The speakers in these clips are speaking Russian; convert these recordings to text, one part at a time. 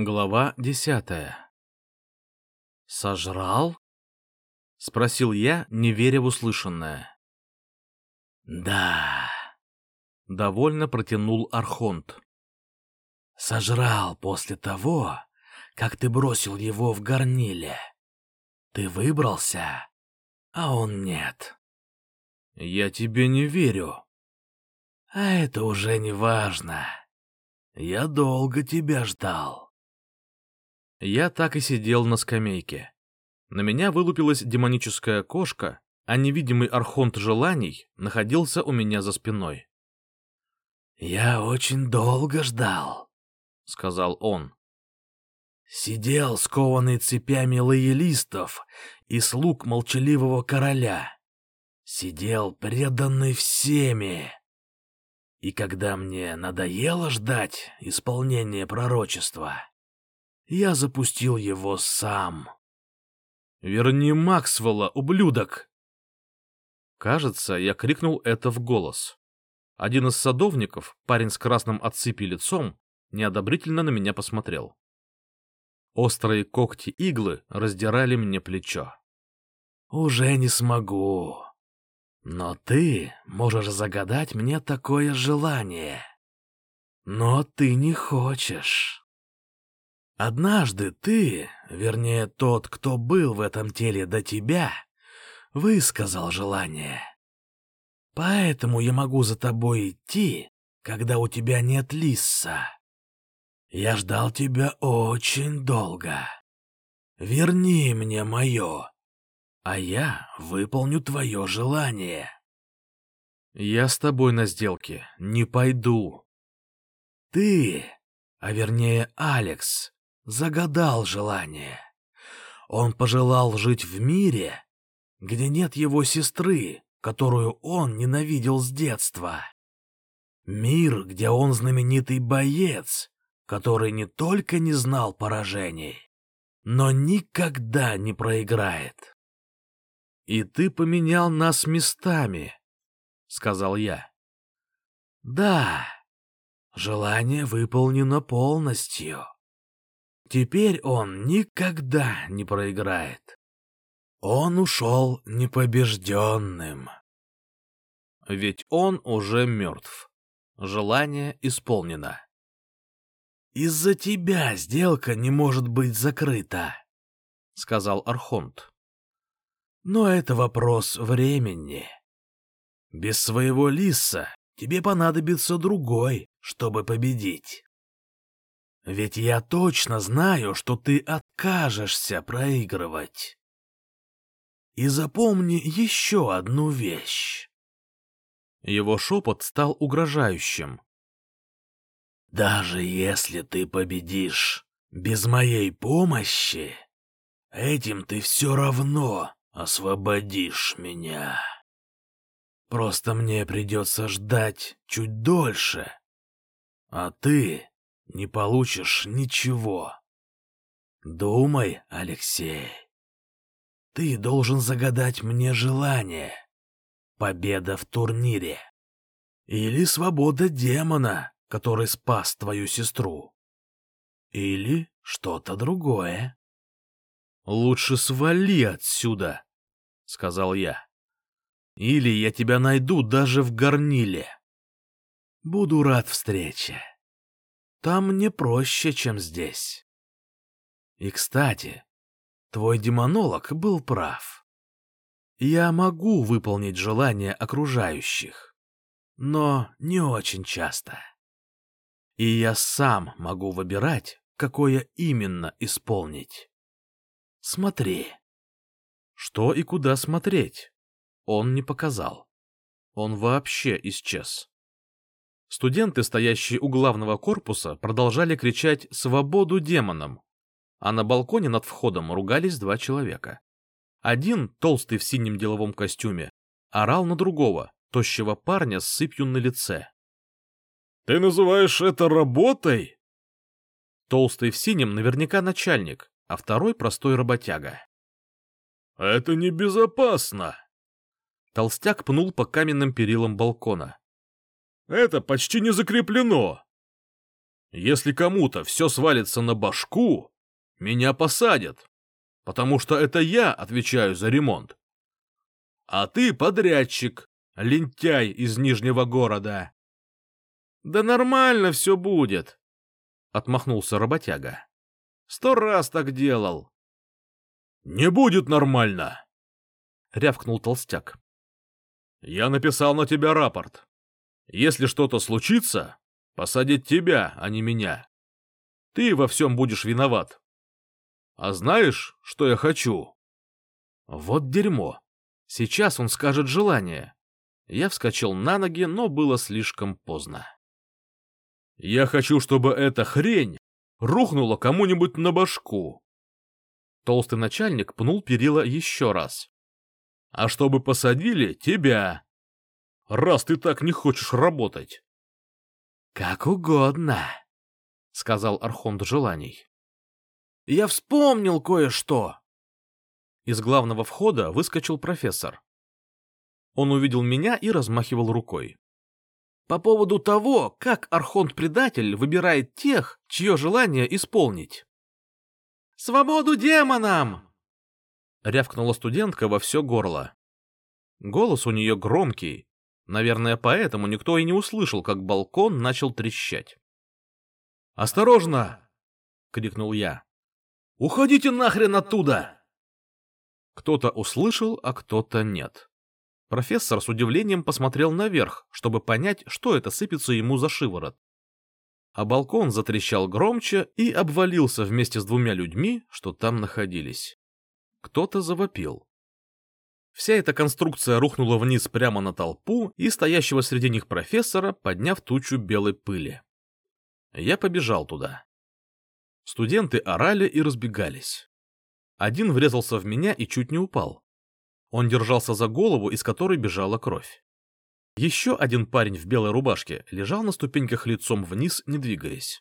Глава десятая «Сожрал?» — спросил я, не веря в услышанное. «Да», — довольно протянул Архонт. «Сожрал после того, как ты бросил его в горниле. Ты выбрался, а он нет». «Я тебе не верю». «А это уже не важно. Я долго тебя ждал». Я так и сидел на скамейке. На меня вылупилась демоническая кошка, а невидимый архонт желаний находился у меня за спиной. «Я очень долго ждал», — сказал он. «Сидел, скованный цепями лоялистов и слуг молчаливого короля. Сидел, преданный всеми. И когда мне надоело ждать исполнения пророчества, я запустил его сам. «Верни Максвелла, ублюдок!» Кажется, я крикнул это в голос. Один из садовников, парень с красным от сыпи лицом, неодобрительно на меня посмотрел. Острые когти иглы раздирали мне плечо. «Уже не смогу. Но ты можешь загадать мне такое желание. Но ты не хочешь». Однажды ты, вернее тот, кто был в этом теле до тебя, высказал желание. Поэтому я могу за тобой идти, когда у тебя нет лиса. Я ждал тебя очень долго. Верни мне мое, а я выполню твое желание. Я с тобой на сделке не пойду. Ты, а вернее Алекс, загадал желание. Он пожелал жить в мире, где нет его сестры, которую он ненавидел с детства. Мир, где он знаменитый боец, который не только не знал поражений, но никогда не проиграет. «И ты поменял нас местами», — сказал я. «Да, желание выполнено полностью». Теперь он никогда не проиграет. Он ушел непобежденным. Ведь он уже мертв. Желание исполнено. «Из-за тебя сделка не может быть закрыта», — сказал Архонт. «Но это вопрос времени. Без своего лиса тебе понадобится другой, чтобы победить». Ведь я точно знаю, что ты откажешься проигрывать. И запомни еще одну вещь. Его шепот стал угрожающим. Даже если ты победишь без моей помощи, этим ты все равно освободишь меня. Просто мне придется ждать чуть дольше, а ты не получишь ничего. Думай, Алексей. Ты должен загадать мне желание. Победа в турнире. Или свобода демона, который спас твою сестру. Или что-то другое. «Лучше свали отсюда», — сказал я. «Или я тебя найду даже в горниле». «Буду рад встрече», там мне проще, чем здесь. И, кстати, твой демонолог был прав. Я могу выполнить желания окружающих, но не очень часто. И я сам могу выбирать, какое именно исполнить. Смотри. Что и куда смотреть? Он не показал. Он вообще исчез. Студенты, стоящие у главного корпуса, продолжали кричать «Свободу демонам!», а на балконе над входом ругались два человека. Один, толстый в синем деловом костюме, орал на другого, тощего парня с сыпью на лице. «Ты называешь это работой?» Толстый в синем наверняка начальник, а второй простой работяга. «Это небезопасно!» Толстяк пнул по каменным перилам балкона. Это почти не закреплено. Если кому-то все свалится на башку, меня посадят, потому что это я отвечаю за ремонт. А ты подрядчик, лентяй из Нижнего города. — Да нормально все будет, — отмахнулся работяга. — Сто раз так делал. — Не будет нормально, — рявкнул толстяк. — Я написал на тебя рапорт. Если что-то случится, посадить тебя, а не меня. Ты во всем будешь виноват. А знаешь, что я хочу? Вот дерьмо. Сейчас он скажет желание. Я вскочил на ноги, но было слишком поздно. Я хочу, чтобы эта хрень рухнула кому-нибудь на башку. Толстый начальник пнул перила еще раз. А чтобы посадили тебя, раз ты так не хочешь работать. — Как угодно, — сказал Архонт желаний. — Я вспомнил кое-что. Из главного входа выскочил профессор. Он увидел меня и размахивал рукой. По поводу того, как Архонт-предатель выбирает тех, чье желание исполнить. «Свободу демонам!» — рявкнула студентка во все горло. Голос у нее громкий, Наверное, поэтому никто и не услышал, как балкон начал трещать. «Осторожно!» — крикнул я. «Уходите нахрен оттуда!» Кто-то услышал, а кто-то нет. Профессор с удивлением посмотрел наверх, чтобы понять, что это сыпется ему за шиворот. А балкон затрещал громче и обвалился вместе с двумя людьми, что там находились. Кто-то завопил. Вся эта конструкция рухнула вниз прямо на толпу и стоящего среди них профессора, подняв тучу белой пыли. Я побежал туда. Студенты орали и разбегались. Один врезался в меня и чуть не упал. Он держался за голову, из которой бежала кровь. Еще один парень в белой рубашке лежал на ступеньках лицом вниз, не двигаясь.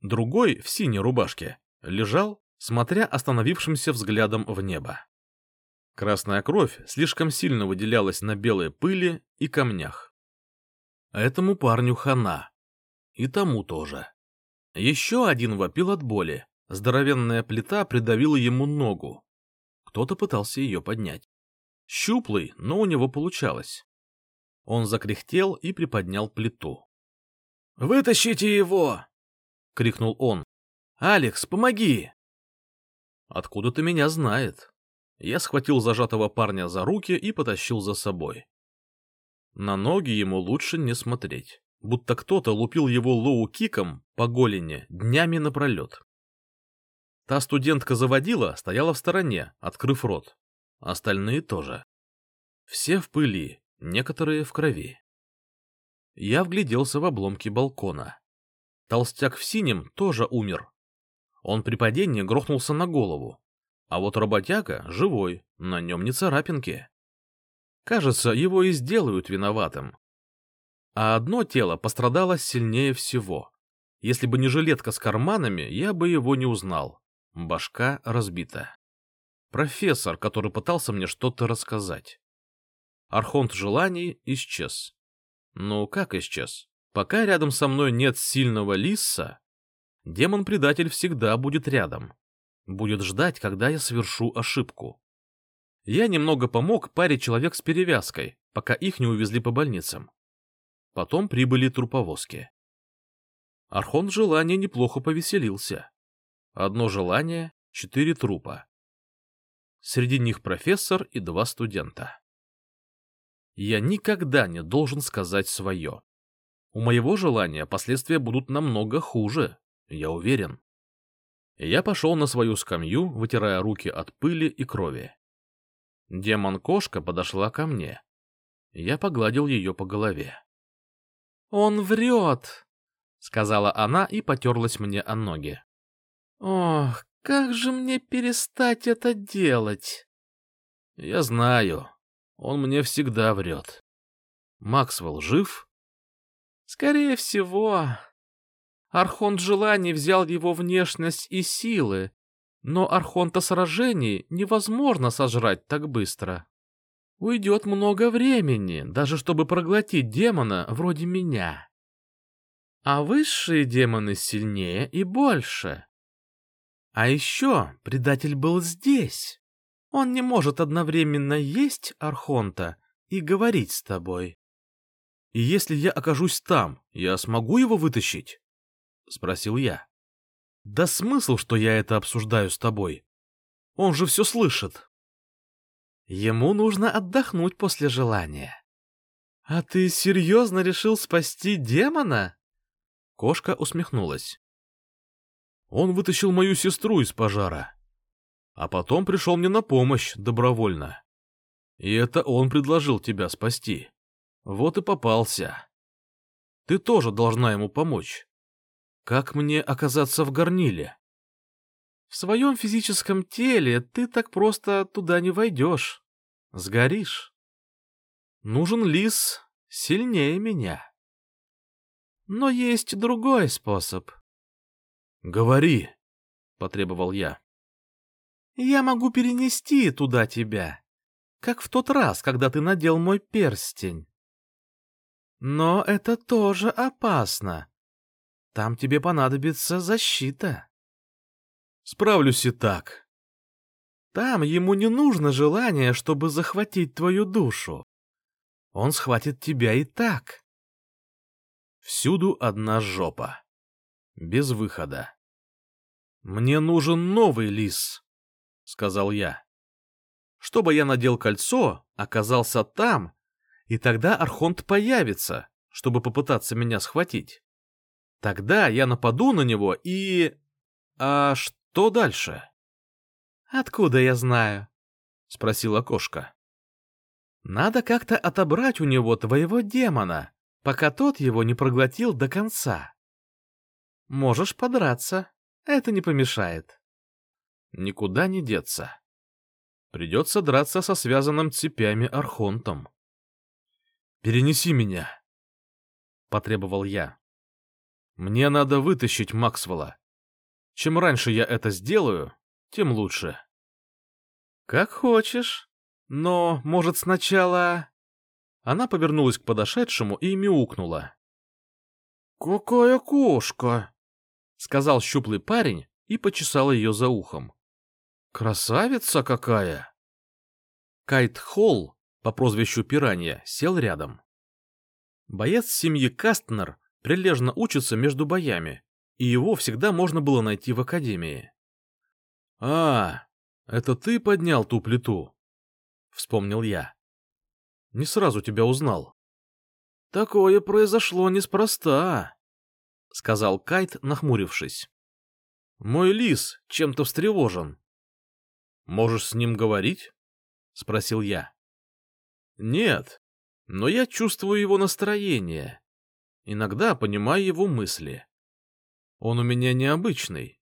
Другой, в синей рубашке, лежал, смотря остановившимся взглядом в небо. Красная кровь слишком сильно выделялась на белой пыли и камнях. Этому парню хана. И тому тоже. Еще один вопил от боли. Здоровенная плита придавила ему ногу. Кто-то пытался ее поднять. Щуплый, но у него получалось. Он закряхтел и приподнял плиту. «Вытащите его!» — крикнул он. «Алекс, помоги!» «Откуда ты меня знает?» Я схватил зажатого парня за руки и потащил за собой. На ноги ему лучше не смотреть, будто кто-то лупил его лоу-киком по голени днями напролет. Та студентка-заводила стояла в стороне, открыв рот. Остальные тоже. Все в пыли, некоторые в крови. Я вгляделся в обломки балкона. Толстяк в синем тоже умер. Он при падении грохнулся на голову, а вот работяга живой, на нем не царапинки. Кажется, его и сделают виноватым. А одно тело пострадало сильнее всего. Если бы не жилетка с карманами, я бы его не узнал. Башка разбита. Профессор, который пытался мне что-то рассказать. Архонт желаний исчез. Ну, как исчез? Пока рядом со мной нет сильного лиса, демон-предатель всегда будет рядом. Будет ждать, когда я совершу ошибку. Я немного помог паре человек с перевязкой, пока их не увезли по больницам. Потом прибыли труповозки. Архон желания неплохо повеселился. Одно желание — четыре трупа. Среди них профессор и два студента. Я никогда не должен сказать свое. У моего желания последствия будут намного хуже, я уверен. Я пошел на свою скамью, вытирая руки от пыли и крови. Демон-кошка подошла ко мне. Я погладил ее по голове. — Он врет, — сказала она и потерлась мне о ноги. — Ох, как же мне перестать это делать? — Я знаю, он мне всегда врет. Максвелл жив? — Скорее всего, Архонт желаний взял его внешность и силы, но Архонта сражений невозможно сожрать так быстро. Уйдет много времени, даже чтобы проглотить демона вроде меня. А высшие демоны сильнее и больше. А еще предатель был здесь. Он не может одновременно есть Архонта и говорить с тобой. И если я окажусь там, я смогу его вытащить? — спросил я. — Да смысл, что я это обсуждаю с тобой. Он же все слышит. Ему нужно отдохнуть после желания. — А ты серьезно решил спасти демона? Кошка усмехнулась. Он вытащил мою сестру из пожара, а потом пришел мне на помощь добровольно. И это он предложил тебя спасти. Вот и попался. Ты тоже должна ему помочь. Как мне оказаться в горниле? В своем физическом теле ты так просто туда не войдешь. Сгоришь. Нужен лис сильнее меня. Но есть другой способ. — Говори, — потребовал я. — Я могу перенести туда тебя, как в тот раз, когда ты надел мой перстень. Но это тоже опасно. Там тебе понадобится защита. Справлюсь и так. Там ему не нужно желание, чтобы захватить твою душу. Он схватит тебя и так. Всюду одна жопа. Без выхода. «Мне нужен новый лис», — сказал я. «Чтобы я надел кольцо, оказался там, и тогда Архонт появится, чтобы попытаться меня схватить. Тогда я нападу на него и... А что дальше? Откуда я знаю? Спросила кошка. Надо как-то отобрать у него твоего демона, пока тот его не проглотил до конца. Можешь подраться, это не помешает. Никуда не деться. Придется драться со связанным цепями архонтом. «Перенеси меня», — потребовал я. Мне надо вытащить Максвелла. Чем раньше я это сделаю, тем лучше. Как хочешь. Но, может, сначала... Она повернулась к подошедшему и мяукнула. «Какая кошка!» — сказал щуплый парень и почесал ее за ухом. «Красавица какая!» Кайт Холл по прозвищу Пиранья сел рядом. Боец семьи Кастнер прилежно учится между боями, и его всегда можно было найти в академии. — А, это ты поднял ту плиту? — вспомнил я. — Не сразу тебя узнал. — Такое произошло неспроста, — сказал Кайт, нахмурившись. — Мой лис чем-то встревожен. — Можешь с ним говорить? — спросил я. — Нет, но я чувствую его настроение Иногда понимаю его мысли. Он у меня необычный.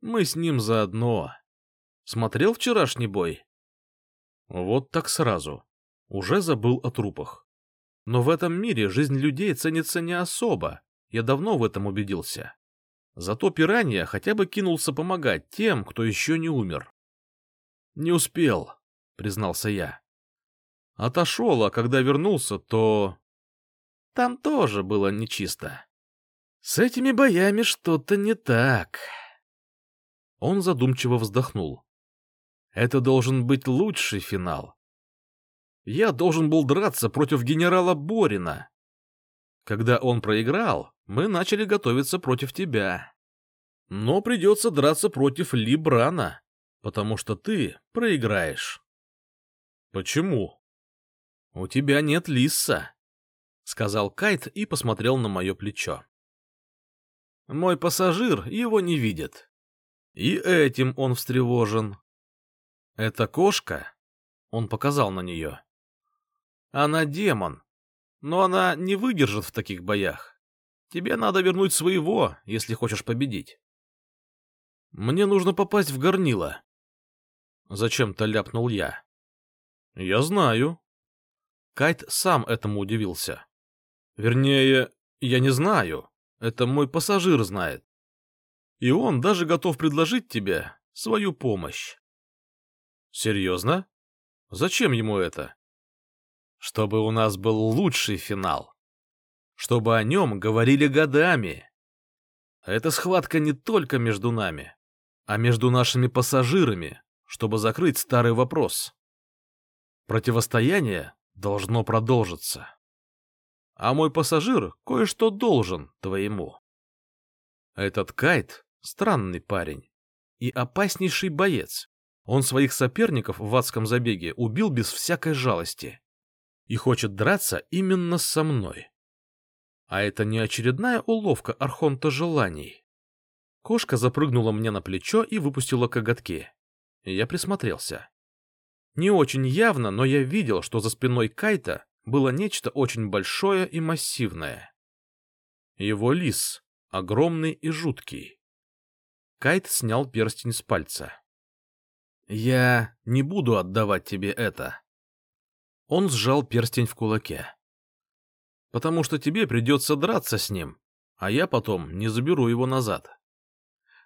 Мы с ним заодно. Смотрел вчерашний бой? Вот так сразу. Уже забыл о трупах. Но в этом мире жизнь людей ценится не особо. Я давно в этом убедился. Зато пиранья хотя бы кинулся помогать тем, кто еще не умер. Не успел, признался я. Отошел, а когда вернулся, то там тоже было нечисто. С этими боями что-то не так. Он задумчиво вздохнул. Это должен быть лучший финал. Я должен был драться против генерала Борина. Когда он проиграл, мы начали готовиться против тебя. Но придется драться против Ли Брана, потому что ты проиграешь. Почему? У тебя нет Лисса. — сказал Кайт и посмотрел на мое плечо. «Мой пассажир его не видит. И этим он встревожен. Это кошка?» — он показал на нее. «Она демон, но она не выдержит в таких боях. Тебе надо вернуть своего, если хочешь победить». «Мне нужно попасть в горнило», — зачем-то ляпнул я. «Я знаю». Кайт сам этому удивился. Вернее, я не знаю. Это мой пассажир знает. И он даже готов предложить тебе свою помощь. Серьезно? Зачем ему это? Чтобы у нас был лучший финал. чтобы о нем говорили годами. Эта схватка не только между нами, а между нашими пассажирами, чтобы закрыть старый вопрос. Противостояние должно продолжиться. А мой пассажир кое-что должен твоему. Этот Кайт — странный парень и опаснейший боец. Он своих соперников в адском забеге убил без всякой жалости и хочет драться именно со мной. А это не очередная уловка Архонта желаний. Кошка запрыгнула мне на плечо и выпустила коготки. Я присмотрелся. Не очень явно, но я видел, что за спиной Кайта было нечто очень большое и массивное. Его лис, огромный и жуткий. Кайт снял перстень с пальца. «Я не буду отдавать тебе это». Он сжал перстень в кулаке. «Потому что тебе придется драться с ним, а я потом не заберу его назад.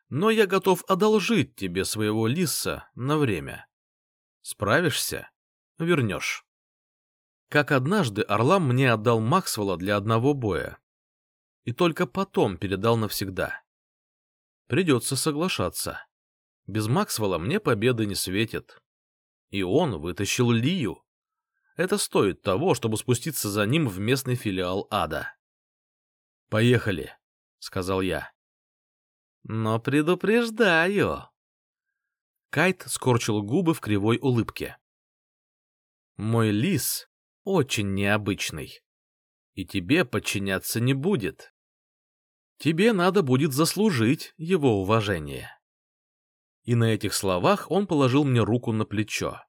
Но я готов одолжить тебе своего лиса на время. Справишься — вернешь». Как однажды Орлам мне отдал Максвелла для одного боя. И только потом передал навсегда. Придется соглашаться. Без Максвелла мне победы не светит. И он вытащил Лию. Это стоит того, чтобы спуститься за ним в местный филиал ада. «Поехали», — сказал я. «Но предупреждаю». Кайт скорчил губы в кривой улыбке. «Мой лис очень необычный. И тебе подчиняться не будет. Тебе надо будет заслужить его уважение. И на этих словах он положил мне руку на плечо.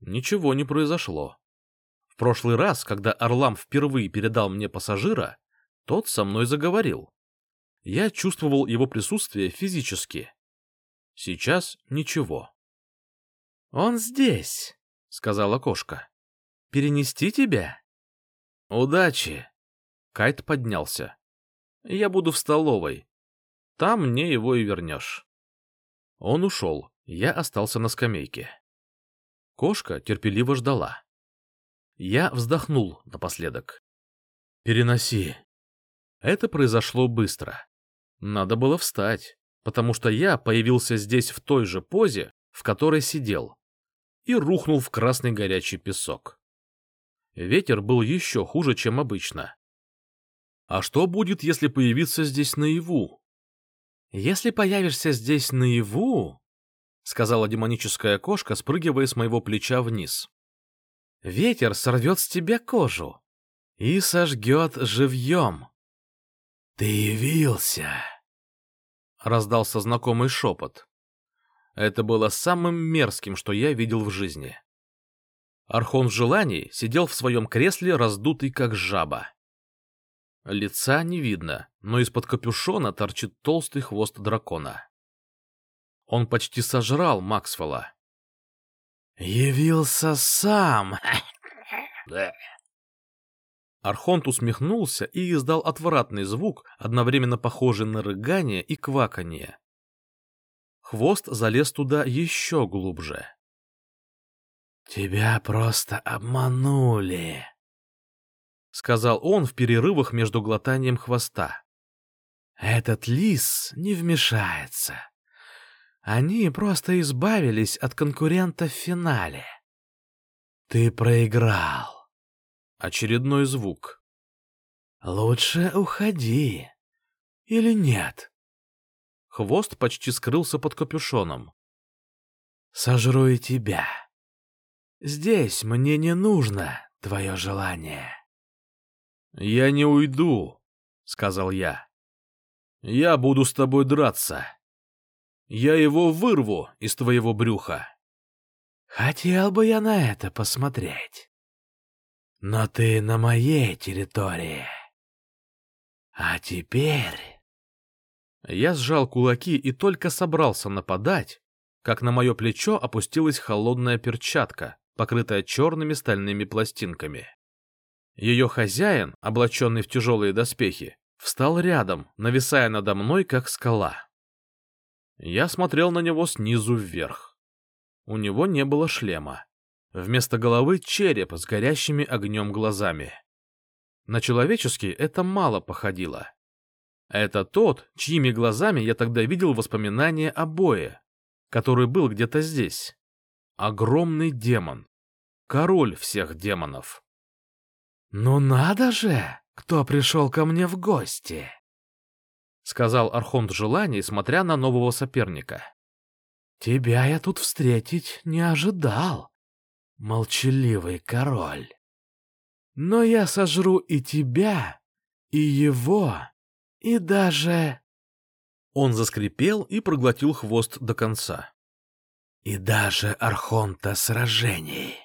Ничего не произошло. В прошлый раз, когда Орлам впервые передал мне пассажира, тот со мной заговорил. Я чувствовал его присутствие физически. Сейчас ничего. — Он здесь, — сказала кошка. Перенести тебя? Удачи. Кайт поднялся. Я буду в столовой. Там мне его и вернешь. Он ушел, я остался на скамейке. Кошка терпеливо ждала. Я вздохнул напоследок. «Переноси». Это произошло быстро. Надо было встать, потому что я появился здесь в той же позе, в которой сидел, и рухнул в красный горячий песок. Ветер был еще хуже, чем обычно. А что будет, если появиться здесь наяву? Если появишься здесь наяву, сказала демоническая кошка, спрыгивая с моего плеча вниз. Ветер сорвет с тебя кожу и сожгет живьем. Ты явился, раздался знакомый шепот. Это было самым мерзким, что я видел в жизни. Архон желаний сидел в своем кресле, раздутый как жаба. Лица не видно, но из-под капюшона торчит толстый хвост дракона. Он почти сожрал Максвелла. «Явился сам!» Архонт усмехнулся и издал отвратный звук, одновременно похожий на рыгание и кваканье. Хвост залез туда еще глубже. «Тебя просто обманули», — сказал он в перерывах между глотанием хвоста. «Этот лис не вмешается. Они просто избавились от конкурента в финале. Ты проиграл». Очередной звук. «Лучше уходи. Или нет?» Хвост почти скрылся под капюшоном. «Сожру и тебя». Здесь мне не нужно твое желание. — Я не уйду, — сказал я. — Я буду с тобой драться. Я его вырву из твоего брюха. — Хотел бы я на это посмотреть. Но ты на моей территории. А теперь... Я сжал кулаки и только собрался нападать, как на мое плечо опустилась холодная перчатка, покрытая черными стальными пластинками. Ее хозяин, облаченный в тяжелые доспехи, встал рядом, нависая надо мной, как скала. Я смотрел на него снизу вверх. У него не было шлема. Вместо головы череп с горящими огнем глазами. На человеческий это мало походило. Это тот, чьими глазами я тогда видел воспоминания о бое, который был где-то здесь. Огромный демон. Король всех демонов. «Ну надо же, кто пришел ко мне в гости!» — сказал Архонт Желаний, смотря на нового соперника. «Тебя я тут встретить не ожидал, молчаливый король. Но я сожру и тебя, и его, и даже...» Он заскрипел и проглотил хвост до конца. «И даже Архонта сражений».